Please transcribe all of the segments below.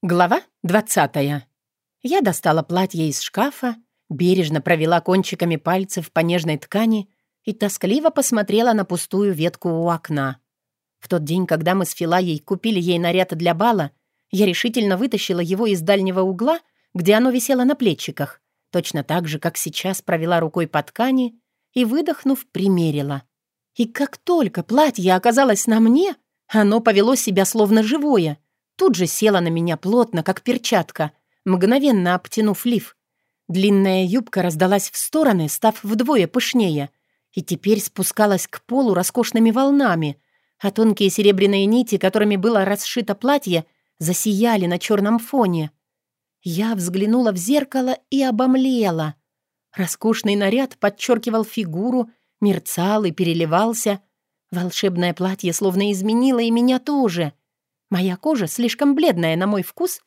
Глава 20. Я достала платье из шкафа, бережно провела кончиками пальцев по нежной ткани и тоскливо посмотрела на пустую ветку у окна. В тот день, когда мы с Филаей купили ей наряд для бала, я решительно вытащила его из дальнего угла, где оно висело на плечиках, точно так же, как сейчас провела рукой по ткани и, выдохнув, примерила. И как только платье оказалось на мне, оно повело себя словно живое — тут же села на меня плотно, как перчатка, мгновенно обтянув лиф. Длинная юбка раздалась в стороны, став вдвое пышнее, и теперь спускалась к полу роскошными волнами, а тонкие серебряные нити, которыми было расшито платье, засияли на черном фоне. Я взглянула в зеркало и обомлела. Роскошный наряд подчеркивал фигуру, мерцал и переливался. Волшебное платье словно изменило и меня тоже. Моя кожа, слишком бледная на мой вкус,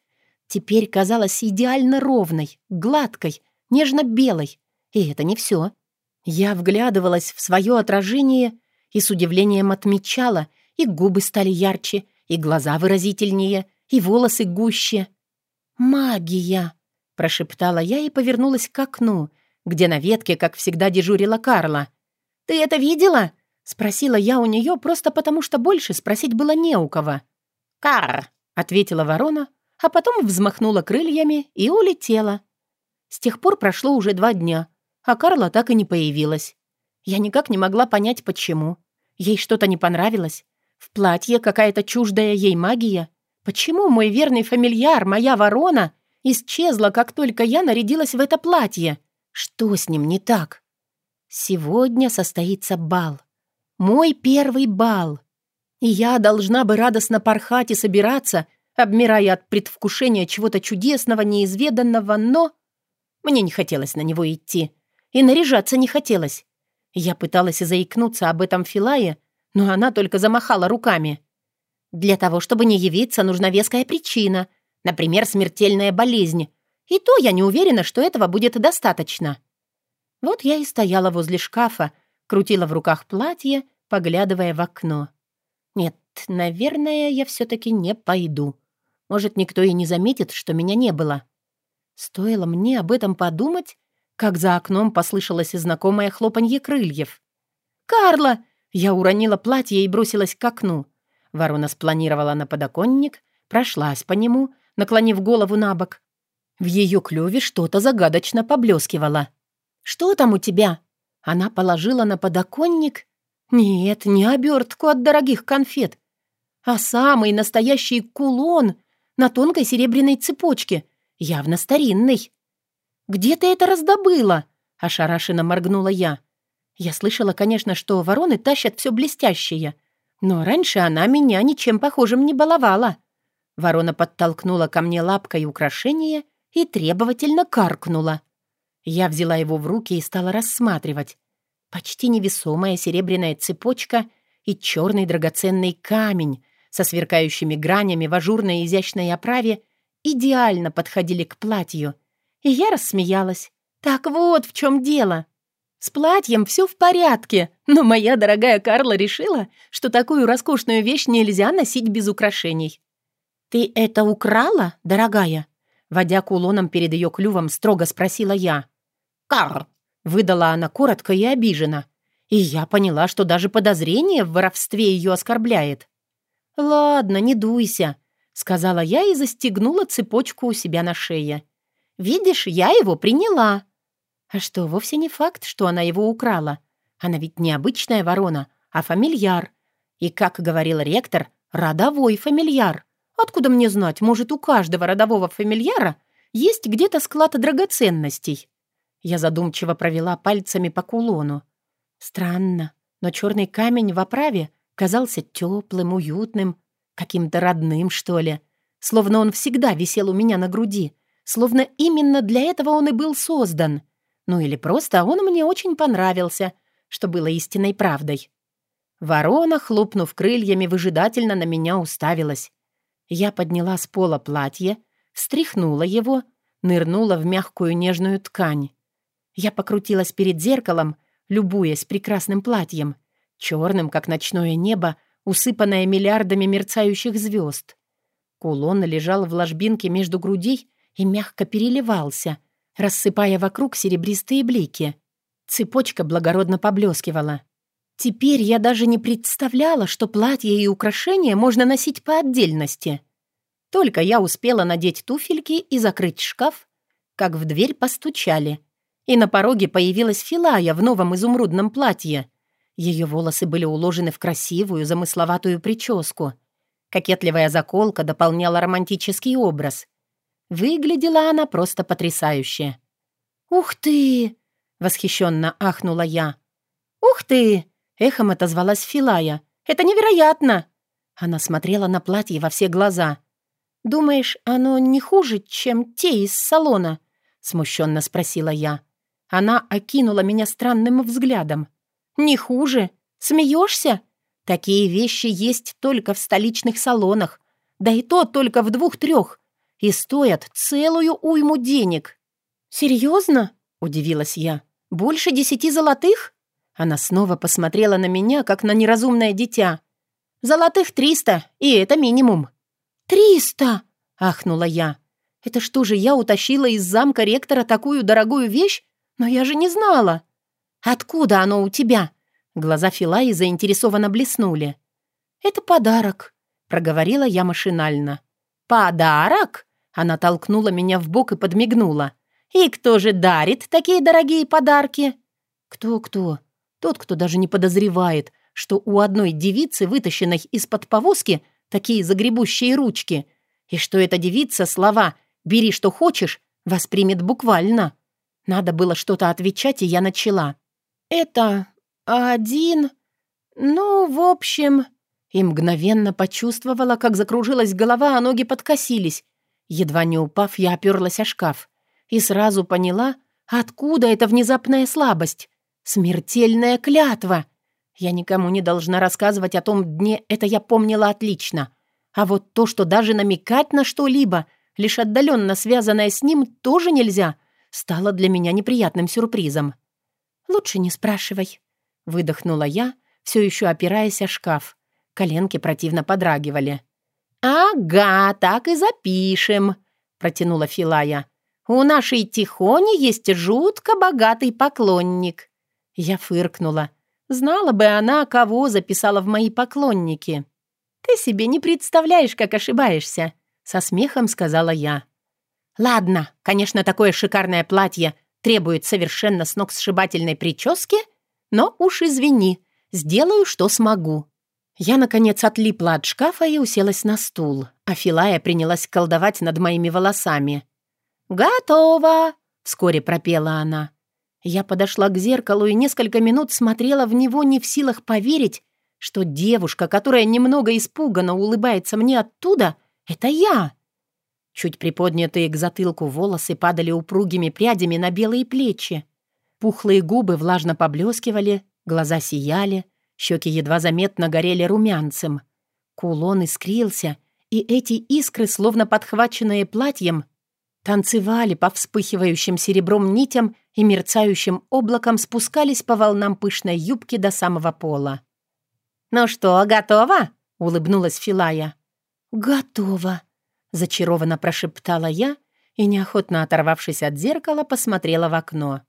теперь казалась идеально ровной, гладкой, нежно-белой. И это не все. Я вглядывалась в свое отражение и с удивлением отмечала, и губы стали ярче, и глаза выразительнее, и волосы гуще. «Магия!» — прошептала я и повернулась к окну, где на ветке, как всегда, дежурила Карла. «Ты это видела?» — спросила я у нее просто потому, что больше спросить было не у кого. «Кар!» — ответила ворона, а потом взмахнула крыльями и улетела. С тех пор прошло уже два дня, а Карла так и не появилась. Я никак не могла понять, почему. Ей что-то не понравилось. В платье какая-то чуждая ей магия. Почему мой верный фамильяр, моя ворона, исчезла, как только я нарядилась в это платье? Что с ним не так? Сегодня состоится бал. Мой первый бал. И я должна бы радостно порхать и собираться, обмирая от предвкушения чего-то чудесного, неизведанного, но... Мне не хотелось на него идти. И наряжаться не хотелось. Я пыталась заикнуться об этом Филае, но она только замахала руками. Для того, чтобы не явиться, нужна веская причина, например, смертельная болезнь. И то я не уверена, что этого будет достаточно. Вот я и стояла возле шкафа, крутила в руках платье, поглядывая в окно. Нет, наверное, я все-таки не пойду. Может, никто и не заметит, что меня не было. Стоило мне об этом подумать, как за окном послышалось знакомое хлопанье крыльев. «Карла!» Я уронила платье и бросилась к окну. Ворона спланировала на подоконник, прошлась по нему, наклонив голову на бок. В ее клюве что-то загадочно поблескивало. «Что там у тебя?» Она положила на подоконник нет, не обертку от дорогих конфет, а самый настоящий кулон на тонкой серебряной цепочке, явно старинный. «Где ты это раздобыла?» — ошарашенно моргнула я. Я слышала, конечно, что вороны тащат все блестящее, но раньше она меня ничем похожим не баловала. Ворона подтолкнула ко мне лапкой украшение и требовательно каркнула. Я взяла его в руки и стала рассматривать. Почти невесомая серебряная цепочка и черный драгоценный камень со сверкающими гранями в ажурной изящной оправе идеально подходили к платью. И я рассмеялась. «Так вот в чем дело!» С платьем все в порядке, но моя дорогая Карла решила, что такую роскошную вещь нельзя носить без украшений. «Ты это украла, дорогая?» Водя кулоном перед ее клювом, строго спросила я. «Кар, Выдала она коротко и обиженно. И я поняла, что даже подозрение в воровстве ее оскорбляет. «Ладно, не дуйся», — сказала я и застегнула цепочку у себя на шее. «Видишь, я его приняла». А что, вовсе не факт, что она его украла. Она ведь не обычная ворона, а фамильяр. И, как говорил ректор, родовой фамильяр. Откуда мне знать, может, у каждого родового фамильяра есть где-то склад драгоценностей. Я задумчиво провела пальцами по кулону. Странно, но черный камень в оправе казался теплым, уютным, каким-то родным, что ли. Словно он всегда висел у меня на груди. Словно именно для этого он и был создан. Ну или просто он мне очень понравился, что было истинной правдой. Ворона, хлопнув крыльями, выжидательно на меня уставилась. Я подняла с пола платье, встряхнула его, нырнула в мягкую нежную ткань. Я покрутилась перед зеркалом, любуясь прекрасным платьем, черным, как ночное небо, усыпанное миллиардами мерцающих звезд. Кулон лежал в ложбинке между грудей и мягко переливался, рассыпая вокруг серебристые блики. Цепочка благородно поблескивала. Теперь я даже не представляла, что платье и украшения можно носить по отдельности. Только я успела надеть туфельки и закрыть шкаф, как в дверь постучали. И на пороге появилась Филая в новом изумрудном платье. Ее волосы были уложены в красивую, замысловатую прическу. Кокетливая заколка дополняла романтический образ. Выглядела она просто потрясающе. «Ух ты!» — восхищенно ахнула я. «Ух ты!» — эхом отозвалась Филая. «Это невероятно!» Она смотрела на платье во все глаза. «Думаешь, оно не хуже, чем те из салона?» — смущенно спросила я. Она окинула меня странным взглядом. «Не хуже? Смеешься? Такие вещи есть только в столичных салонах, да и то только в двух-трех, и стоят целую уйму денег». «Серьезно?» — удивилась я. «Больше десяти золотых?» Она снова посмотрела на меня, как на неразумное дитя. «Золотых триста, и это минимум». «Триста!» — ахнула я. «Это что же, я утащила из замка ректора такую дорогую вещь? Но я же не знала». «Откуда оно у тебя?» Глаза Филаи заинтересованно блеснули. «Это подарок», — проговорила я машинально. «Подарок?» Она толкнула меня в бок и подмигнула. «И кто же дарит такие дорогие подарки?» «Кто-кто? Тот, кто даже не подозревает, что у одной девицы, вытащенной из-под повозки, такие загребущие ручки, и что эта девица слова «бери, что хочешь» воспримет буквально. Надо было что-то отвечать, и я начала. «Это один... Ну, в общем...» И мгновенно почувствовала, как закружилась голова, а ноги подкосились. Едва не упав, я оперлась о шкаф. И сразу поняла, откуда эта внезапная слабость. Смертельная клятва. Я никому не должна рассказывать о том дне, это я помнила отлично. А вот то, что даже намекать на что-либо, лишь отдаленно связанное с ним, тоже нельзя, стало для меня неприятным сюрпризом. «Лучше не спрашивай», — выдохнула я, все еще опираясь о шкаф. Коленки противно подрагивали. «Ага, так и запишем», — протянула Филая. «У нашей Тихони есть жутко богатый поклонник». Я фыркнула. Знала бы она, кого записала в мои поклонники. «Ты себе не представляешь, как ошибаешься», — со смехом сказала я. «Ладно, конечно, такое шикарное платье требует совершенно сногсшибательной прически, но уж извини, сделаю, что смогу». Я, наконец, отлипла от шкафа и уселась на стул, а Филая принялась колдовать над моими волосами. «Готово!» — вскоре пропела она. Я подошла к зеркалу и несколько минут смотрела в него, не в силах поверить, что девушка, которая немного испуганно улыбается мне оттуда, — это я. Чуть приподнятые к затылку волосы падали упругими прядями на белые плечи. Пухлые губы влажно поблескивали, глаза сияли, щеки едва заметно горели румянцем. Кулон искрился, и эти искры, словно подхваченные платьем, танцевали по вспыхивающим серебром нитям и мерцающим облаком спускались по волнам пышной юбки до самого пола. «Ну что, готова?» — улыбнулась Филая. «Готова», — зачарованно прошептала я и, неохотно оторвавшись от зеркала, посмотрела в окно.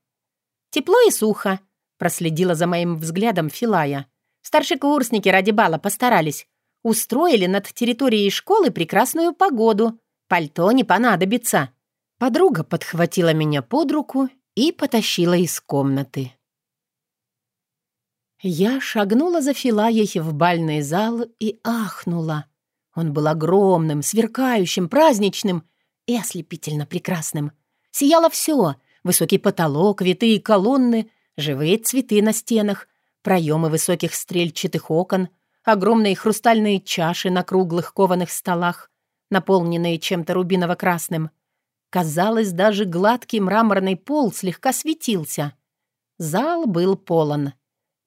«Тепло и сухо», — проследила за моим взглядом Филая. «Старшекурсники ради бала постарались. Устроили над территорией школы прекрасную погоду. Пальто не понадобится». Подруга подхватила меня под руку и потащила из комнаты. Я шагнула за Филаей в бальный зал и ахнула. Он был огромным, сверкающим, праздничным и ослепительно прекрасным. Сияло все — высокий потолок, витые колонны, живые цветы на стенах, проемы высоких стрельчатых окон, огромные хрустальные чаши на круглых кованых столах, наполненные чем-то рубиново-красным. Казалось, даже гладкий мраморный пол слегка светился. Зал был полон.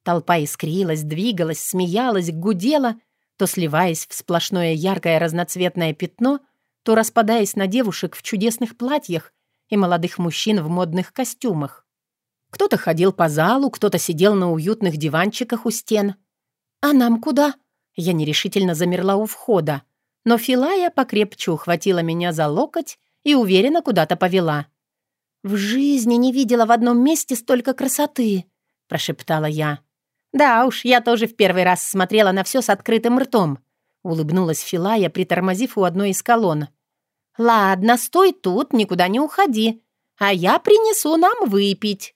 Толпа искрилась, двигалась, смеялась, гудела, то сливаясь в сплошное яркое разноцветное пятно, то распадаясь на девушек в чудесных платьях и молодых мужчин в модных костюмах. Кто-то ходил по залу, кто-то сидел на уютных диванчиках у стен. «А нам куда?» Я нерешительно замерла у входа. но Филая покрепче ухватила меня за локоть и уверенно куда-то повела. «В жизни не видела в одном месте столько красоты», — прошептала я. «Да уж, я тоже в первый раз смотрела на все с открытым ртом», — улыбнулась Филая, притормозив у одной из колонн. «Ладно, стой тут, никуда не уходи, а я принесу нам выпить».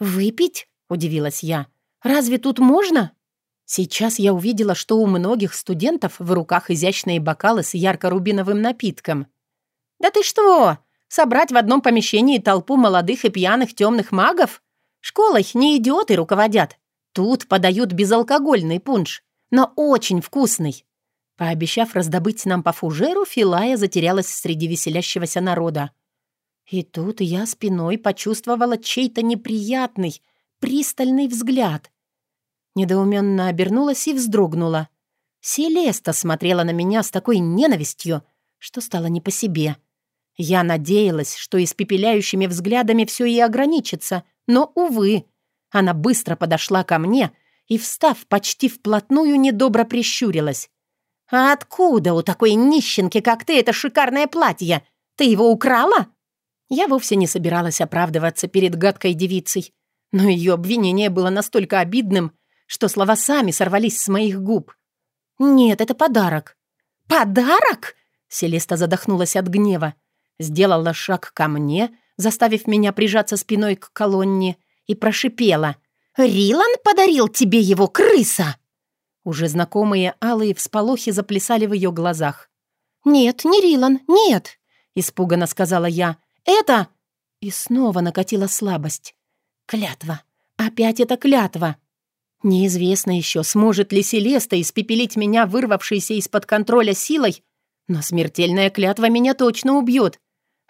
«Выпить?» — удивилась я. «Разве тут можно?» Сейчас я увидела, что у многих студентов в руках изящные бокалы с ярко-рубиновым напитком. «Да ты что? Собрать в одном помещении толпу молодых и пьяных темных магов? Школой не идиоты руководят. Тут подают безалкогольный пунш, но очень вкусный». Пообещав раздобыть нам по фужеру, Филая затерялась среди веселящегося народа. И тут я спиной почувствовала чей-то неприятный, пристальный взгляд. Недоуменно обернулась и вздрогнула. Селеста смотрела на меня с такой ненавистью, что стало не по себе. Я надеялась, что испепеляющими взглядами все и ограничится, но, увы, она быстро подошла ко мне и, встав почти вплотную, недобро прищурилась. «А откуда у такой нищенки, как ты, это шикарное платье? Ты его украла?» Я вовсе не собиралась оправдываться перед гадкой девицей, но ее обвинение было настолько обидным, что слова сами сорвались с моих губ. «Нет, это подарок». «Подарок?» Селеста задохнулась от гнева, сделала шаг ко мне, заставив меня прижаться спиной к колонне, и прошипела. «Рилан подарил тебе его, крыса!» Уже знакомые алые всполохи заплясали в ее глазах. «Нет, не Рилан, нет!» — испуганно сказала я. «Это...» И снова накатила слабость. «Клятва! Опять это клятва!» Неизвестно еще, сможет ли Селеста испепелить меня, вырвавшейся из-под контроля силой, но смертельная клятва меня точно убьет.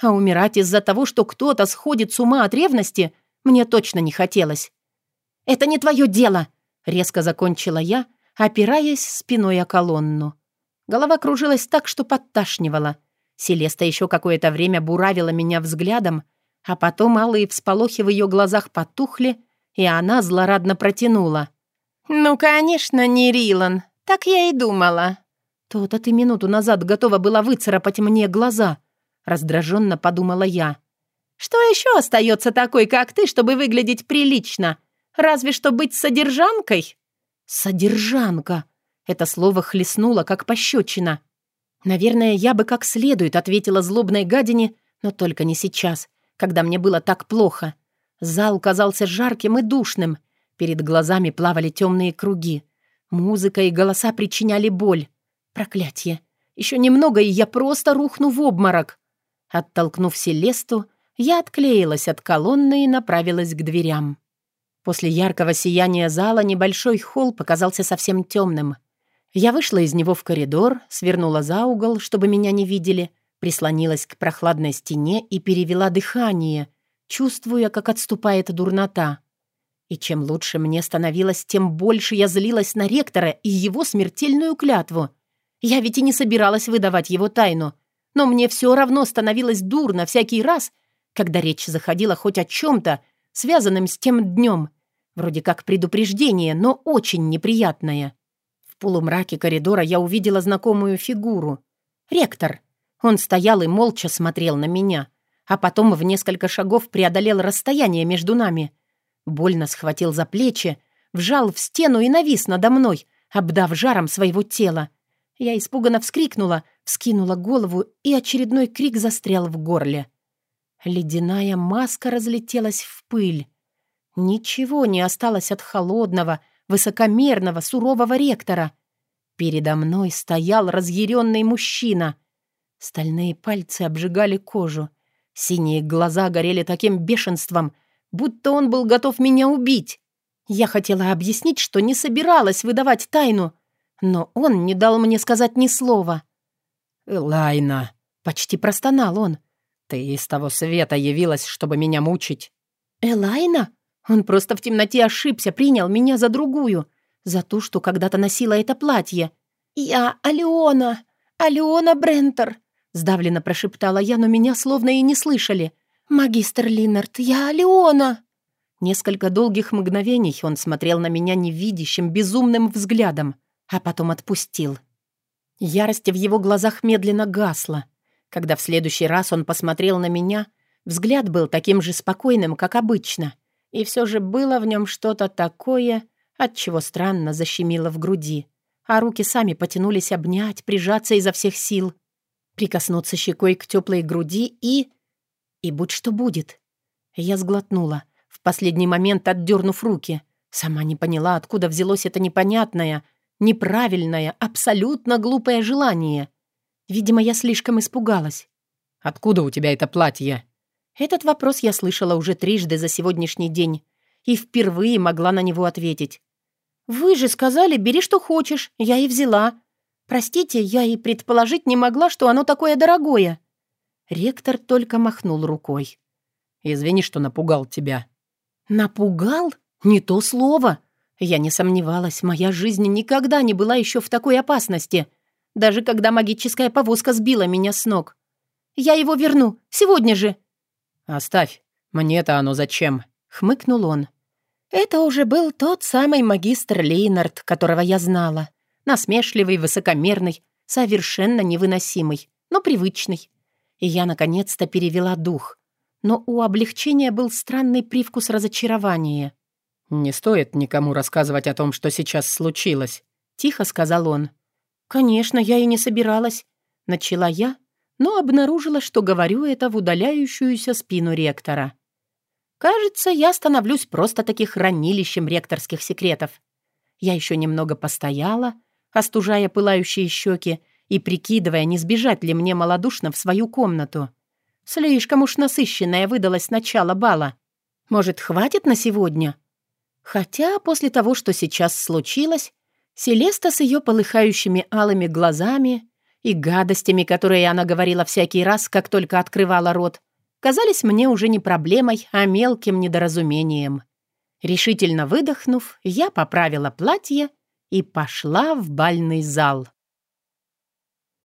А умирать из-за того, что кто-то сходит с ума от ревности, мне точно не хотелось. «Это не твое дело!» — резко закончила я, опираясь спиной о колонну. Голова кружилась так, что подташнивала. Селеста еще какое-то время буравила меня взглядом, а потом алые всполохи в ее глазах потухли, и она злорадно протянула. «Ну, конечно, не Рилан. Так я и думала». «То-то ты минуту назад готова была выцарапать мне глаза», — раздраженно подумала я. «Что еще остается такой, как ты, чтобы выглядеть прилично? Разве что быть содержанкой?» «Содержанка!» Это слово хлестнуло, как пощечина. Наверное, я бы как следует ответила злобной гадине, но только не сейчас, когда мне было так плохо. Зал казался жарким и душным. Перед глазами плавали темные круги. Музыка и голоса причиняли боль. Проклятье. Еще немного, и я просто рухну в обморок. Оттолкнув Селесту, я отклеилась от колонны и направилась к дверям. После яркого сияния зала небольшой холл показался совсем темным. Я вышла из него в коридор, свернула за угол, чтобы меня не видели, прислонилась к прохладной стене и перевела дыхание, чувствуя, как отступает дурнота. И чем лучше мне становилось, тем больше я злилась на ректора и его смертельную клятву. Я ведь и не собиралась выдавать его тайну, но мне все равно становилось дурно всякий раз, когда речь заходила хоть о чем-то, связанным с тем днем. Вроде как предупреждение, но очень неприятное. В полумраке коридора я увидела знакомую фигуру. Ректор. Он стоял и молча смотрел на меня, а потом в несколько шагов преодолел расстояние между нами. Больно схватил за плечи, вжал в стену и навис надо мной, обдав жаром своего тела. Я испуганно вскрикнула, вскинула голову, и очередной крик застрял в горле. Ледяная маска разлетелась в пыль. Ничего не осталось от холодного, высокомерного, сурового ректора. Передо мной стоял разъяренный мужчина. Стальные пальцы обжигали кожу. Синие глаза горели таким бешенством, будто он был готов меня убить. Я хотела объяснить, что не собиралась выдавать тайну, но он не дал мне сказать ни слова. «Элайна!» — почти простонал он. Ты из того света явилась, чтобы меня мучить». «Элайна? Он просто в темноте ошибся, принял меня за другую, за ту, что когда-то носила это платье. «Я Алеона, Алеона Брентер», — сдавленно прошептала я, но меня словно и не слышали. «Магистр Линнард, я Алеона». Несколько долгих мгновений он смотрел на меня невидящим, безумным взглядом, а потом отпустил. Ярость в его глазах медленно гасла. Когда в следующий раз он посмотрел на меня, взгляд был таким же спокойным, как обычно. И все же было в нем что-то такое, от чего странно защемило в груди. А руки сами потянулись обнять, прижаться изо всех сил, прикоснуться щекой к теплой груди и... И будь что будет. Я сглотнула, в последний момент отдернув руки. Сама не поняла, откуда взялось это непонятное, неправильное, абсолютно глупое желание. Видимо, я слишком испугалась. «Откуда у тебя это платье?» Этот вопрос я слышала уже трижды за сегодняшний день и впервые могла на него ответить. «Вы же сказали, бери что хочешь, я и взяла. Простите, я и предположить не могла, что оно такое дорогое». Ректор только махнул рукой. «Извини, что напугал тебя». «Напугал? Не то слово. Я не сомневалась, моя жизнь никогда не была еще в такой опасности, даже когда магическая повозка сбила меня с ног. Я его верну, сегодня же». «Оставь, мне-то оно зачем?» — хмыкнул он. Это уже был тот самый магистр Лейнард, которого я знала. Насмешливый, высокомерный, совершенно невыносимый, но привычный. И я наконец-то перевела дух. Но у облегчения был странный привкус разочарования. «Не стоит никому рассказывать о том, что сейчас случилось», — тихо сказал он. «Конечно, я и не собиралась», — начала я, но обнаружила, что говорю это в удаляющуюся спину ректора. Кажется, я становлюсь просто-таки хранилищем ректорских секретов. Я еще немного постояла, остужая пылающие щеки и прикидывая, не сбежать ли мне малодушно в свою комнату. Слишком уж насыщенное выдалось начало бала. Может, хватит на сегодня? Хотя после того, что сейчас случилось, Селеста с ее полыхающими алыми глазами и гадостями, которые она говорила всякий раз, как только открывала рот, казались мне уже не проблемой, а мелким недоразумением. Решительно выдохнув, я поправила платье и пошла в бальный зал.